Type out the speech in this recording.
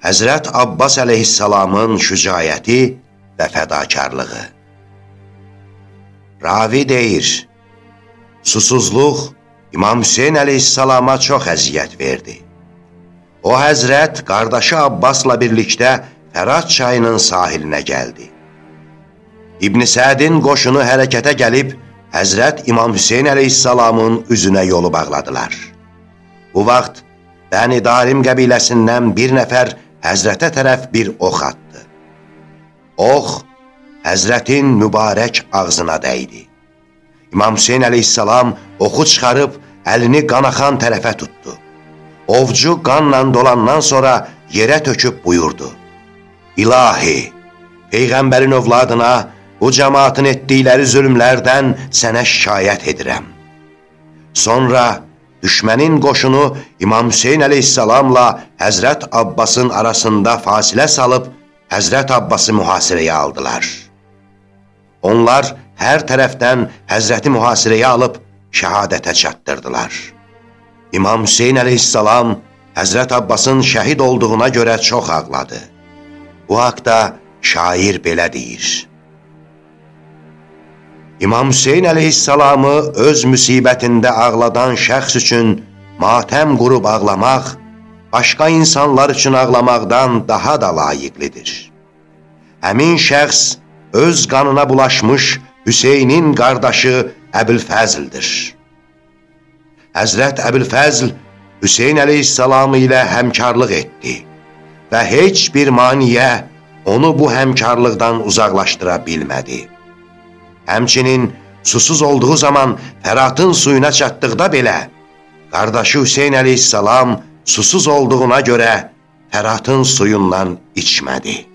Həzrət Abbas əleyhissalamın şücayəti və fədakarlığı. Ravi deyir, susuzluq İmam Hüseyin əleyhissalama çox əziyyət verdi. O həzrət qardaşı Abbasla birlikdə Fərat çayının sahilinə gəldi. İbn Sədin qoşunu hərəkətə gəlib, Həzrət İmam Hüseyin əleyhissalamın üzünə yolu bağladılar. Bu vaxt Bəni Darim qəbiləsindən bir nəfər Həzrətə tərəf bir ox atdı. Ox, Həzrətin mübarək ağzına dəydi. İmam Hüseyin əleyhissalam oxu çıxarıb əlini qanaxan tərəfə tutdu. Ovcu qanla dolandan sonra yerə töküb buyurdu. İlahi, Peyğəmbərin övladına bu cəmaatın etdikləri zülmlərdən sənə şikayət edirəm. Sonra düşmənin qoşunu İmam Hüseyin əleyhissalamla Həzrət Abbasın arasında fasilə salıb Həzrət Abbası mühasirəyə aldılar. Onlar hər tərəfdən Həzrəti mühasirəyə alıb şəhadətə çatdırdılar. İmam Hüseyin əleyhissalam Həzrət Abbasın şəhid olduğuna görə çox ağladı. Bu haqda şair belə deyir. İmam Hüseyin əleyhissalamı öz müsibətində ağladan şəxs üçün matəm qurub ağlamaq, başqa insanlar üçün ağlamaqdan daha da layiqlidir. Həmin şəxs öz qanına bulaşmış Hüseynin qardaşı Əbülfəzldir. Həzrət Əbülfəzl Hüseyin əleyhissalamı ilə həmkarlıq etdi və heç bir maniyə onu bu həmkarlıqdan uzaqlaşdıra bilmədi. Həmçinin susuz olduğu zaman Fəratın suyuna çatdıqda belə, qardaşı Hüseyin əleyhissalam susuz olduğuna görə Fəratın suyundan içmədi.